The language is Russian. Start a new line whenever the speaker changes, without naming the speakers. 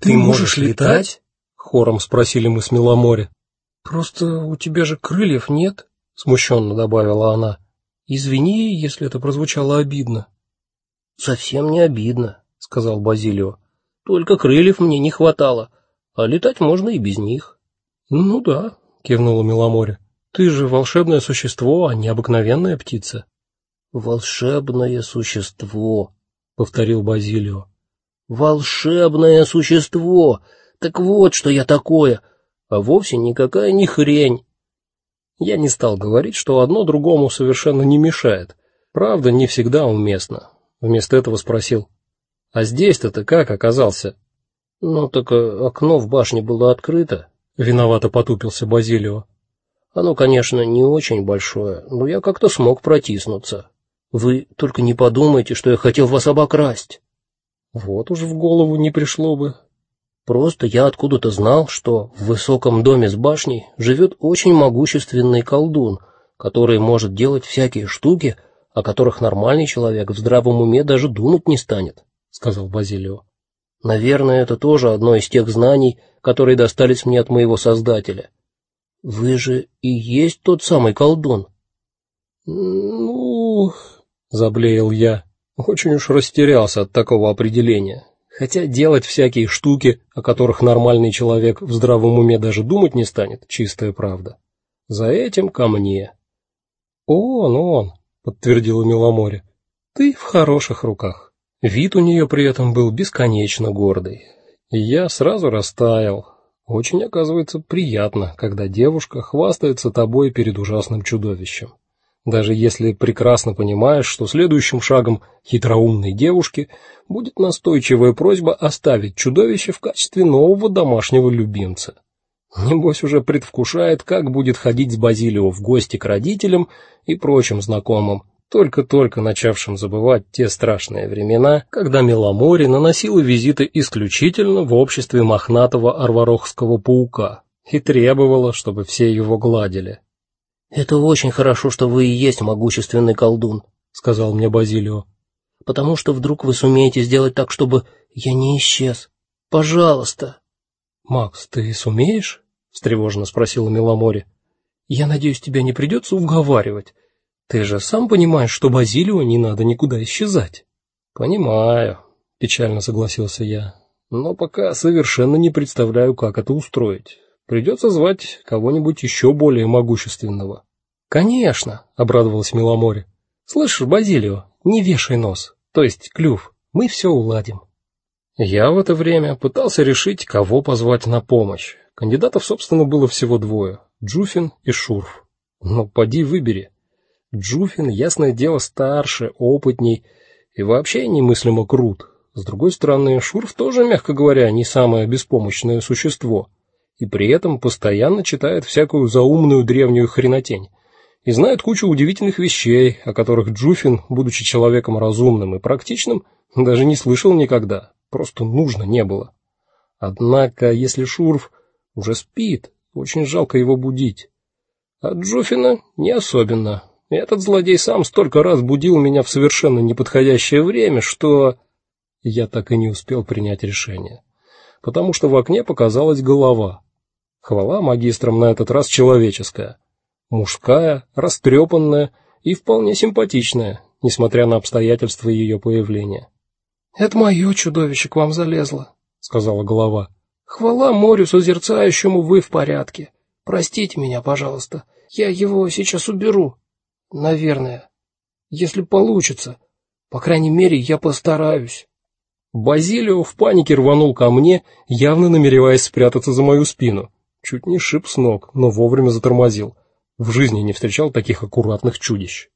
ты можешь летать? хором спросили мы с Миломоре. Просто у тебя же крыльев нет, смущенно добавила она. Извини, если это прозвучало обидно.
Совсем не обидно, сказал Базилио. Только крыльев мне не хватало, а летать можно и без них.
Ну да, кивнула Миломоре. Ты же волшебное существо, а не обыкновенная птица.
Волшебное существо, повторил Базилио. Волшебное существо. Так вот, что я такое, а вовсе никакая не хрень.
Я не стал говорить, что одно другому совершенно не мешает. Правда, не всегда уместно. Вместо этого спросил: "А здесь-то ты как оказался?"
"Ну так э, окно в башне было открыто",
виновато потупился Базилио.
"Оно, конечно, не очень большое, но я как-то смог протиснуться. Вы только не подумайте, что я хотел вас обокрасть".
Вот уж в голову не пришло бы.
Просто я откуда-то знал, что в высоком доме с башней живет очень могущественный колдун, который может делать всякие штуки, о которых нормальный человек в здравом уме даже думать не станет, сказал Базилио. Наверное, это тоже одно из тех знаний, которые достались мне от моего создателя. Вы же и есть тот самый колдун.
Ну, заблеял я. Очень уж растерялся от такого определения. Хотя делать всякие штуки, о которых нормальный человек в здравом уме даже думать не станет, чистая правда. За этим ко мне. Он, он, подтвердила Миломоре. Ты в хороших руках. Вид у нее при этом был бесконечно гордый. И я сразу растаял. Очень, оказывается, приятно, когда девушка хвастается тобой перед ужасным чудовищем даже если прекрасно понимаешь, что следующим шагом хитроумной девушки будет настойчивая просьба оставить чудовище в качестве нового домашнего любимца. Небось уже предвкушает, как будет ходить с Базилио в гости к родителям и прочим знакомым, только-только начавшим забывать те страшные времена, когда Меломори наносила визиты исключительно в обществе мохнатого арварохского паука и требовала, чтобы все его гладили.
Это очень хорошо, что вы и есть могущественный колдун, сказал мне Базилио. Потому что вдруг вы сумеете сделать так, чтобы я не исчез. Пожалуйста.
Макс, ты сумеешь? встревоженно спросила Миломори. Я надеюсь, тебя не придется уговаривать. Ты же сам понимаешь, что Базилио не надо никуда исчезать. Понимаю, печально согласился я. Но пока совершенно не представляю, как это устроить. Придется звать кого-нибудь еще более могущественного. Конечно, обрадовалась Миломоре. Слышишь, Базилио, не вешай нос, то есть клюв. Мы все уладим. Я в это время пытался решить, кого позвать на помощь. Кандидатов, собственно, было всего двое: Джуфин и Шурф. Но поди выбери. Джуфин, ясное дело, старше, опытней и вообще немыслимо крут. С другой стороны, Шурф тоже, мягко говоря, не самое беспомощное существо и при этом постоянно читает всякую заумную древнюю хренотень и знает кучу удивительных вещей, о которых Джуфин, будучи человеком разумным и практичным, даже не слышал никогда, просто нужно не было. Однако, если Шурф уже спит, очень жалко его будить. А Джуфина не особенно. Этот злодей сам столько раз будил меня в совершенно неподходящее время, что я так и не успел принять решение, потому что в окне показалась голова. Хвала магистрам на этот раз человеческая. Мужская, растрепанная и вполне симпатичная, несмотря на обстоятельства ее появления. Это мое чудовище к вам залезло, сказала голова. Хвала морю созерцающему, вы в порядке. Простите меня, пожалуйста. Я его сейчас уберу. Наверное, если получится. По крайней мере, я постараюсь. Базилио в панике рванул ко мне, явно намереваясь спрятаться за мою спину. Чуть не шип с ног, но вовремя затормозил. В жизни не встречал таких аккуратных чудищ.